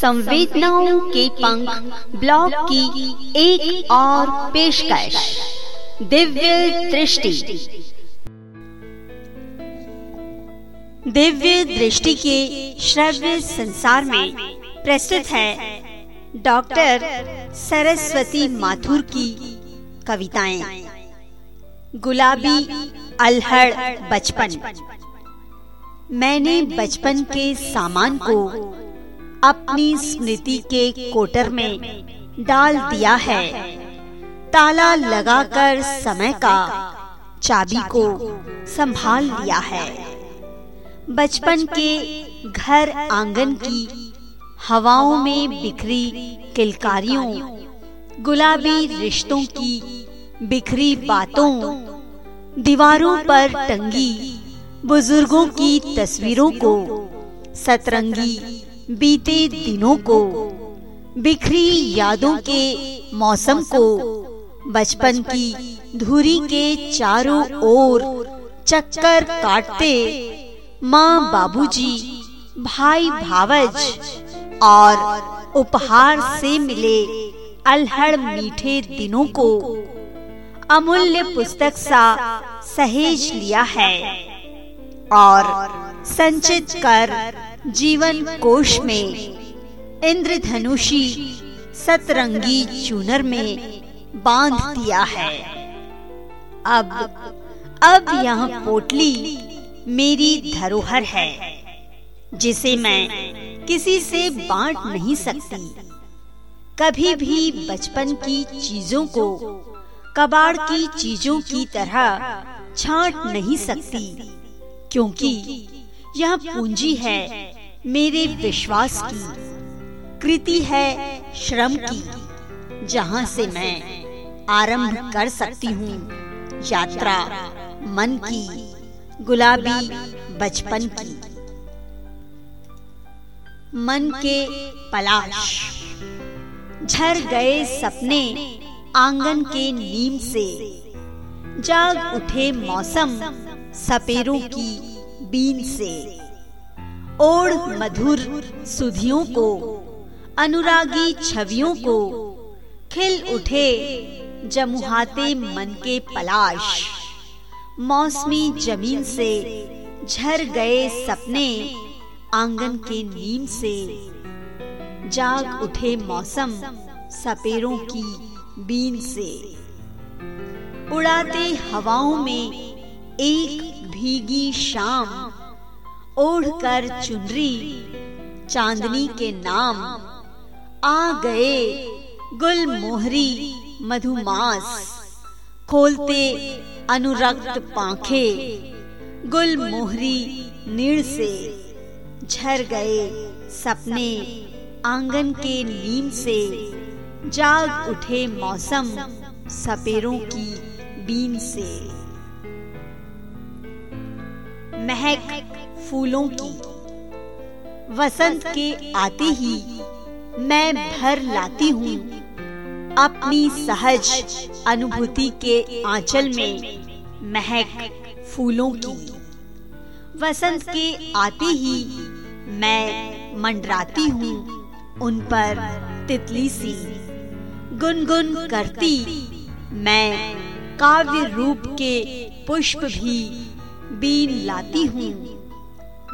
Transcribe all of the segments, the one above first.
संवेदनाओं के पंख ब्लॉग की एक और पेशकश। दिव्य दृष्टि। दिव्य दृष्टि के श्रव्य संसार में प्रस्तुत है डॉक्टर सरस्वती माथुर की कविताएँ। गुलाबी अलहड़ बचपन। मैंने बचपन के सामान को अपनी स्मृति के कोटर में डाल दिया है। ताला लगाकर समय का चाबी को संभाल लिया है। बचपन के घर आँगन की हवाओं में बिखरी किलकारियों, गुलाबी रिश्तों की बिखरी बातों, दीवारों पर टंगी बुज़ुर्गों की तस्वीरों को सतरंगी बीते दिनों को बिखरी यादों के मौसम को बचपन की धुरी के चारों ओर चक्कर काटते माँ बाबूजी, भाई भावज और उपहार से मिले अलहड़ मीठे दिनों को अमूल्य पुस्तक सा सहेज लिया है और संचित कर जीवन कोश में, इंद्रधनुषी सतरंगी चूनर में बाँध दिया है। अब अब यह पोटली मेरी धरोहर है, जिसे मैं किसी से बांट नहीं सकती। कभी भी बचपन की चीज़ों को, कबाड़ की चीज़ों की तरह छांट नहीं सकती, क्योंकि यह पूंजी है, मेरे विश्वास की। कृति है, श्रम की, जहाँ से मैं आरंभ कर सकती हूँ। यात्रा, मन की, गुलाबी, बचपन की। मन के पलाश, झर गए सपने आँगन के नीम से। जाग उठे मौसम, सपेरों की बीन से। ओढ़ मधुर सुधियों को, अनुरागी छवियों को, खिल उठे जमुहाते मन के पलाश। मौसमी ज़मीन से झर गए सपने आँगन के नीम से। जाग उठे मौसम सपेरों की बीन से। उड़ाते हवाओं में एक भीगी शाम, ओढ़कर चुनरी चांदनी के नाम। आ गए गुल मोहरी मधुमास, खोलते अनुरक्त पांखे। गुल मोहरी नीड़ से झर गए सपने आँगन के नीम से। जाग उठे मौसम सपेरों की बीन से। महक फूलों की। वसंत के आते ही मैं भर लाती हूँ अपनी सहज अनुभूति के आंचल में महक फूलों की। वसंत के आते ही मैं मंडराती हूँ उन पर तितली सी। गुनगुन करती मैं काव्य रूप के पुष्प भी बीन लाती हूँ।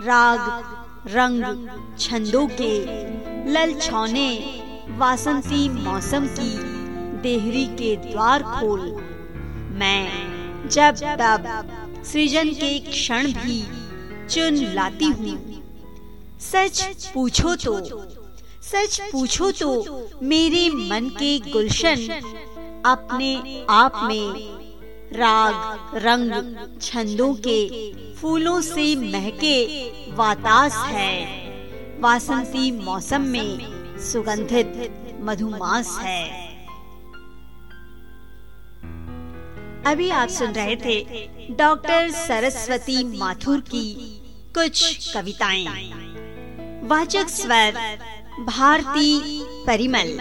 राग, रंग, छंदों के लल छौने वासंती मौसम की देहरी के द्वार खोल। मैं जब तब सृजन के क्षण भी चुन लाती हूँ। सच पूछो तो सच पूछो तो मेरे मन के गुलशन अपने आप में राग, रंग, छंदों के, फूलों से महके वातास है। वासंती मौसम में सुगंधित मधुमास है। अभी आप सुन रहे थे डॉक्टर सरस्वती माथुर की कुछ कविताएँ। वाचक स्वर, भारती परिमल।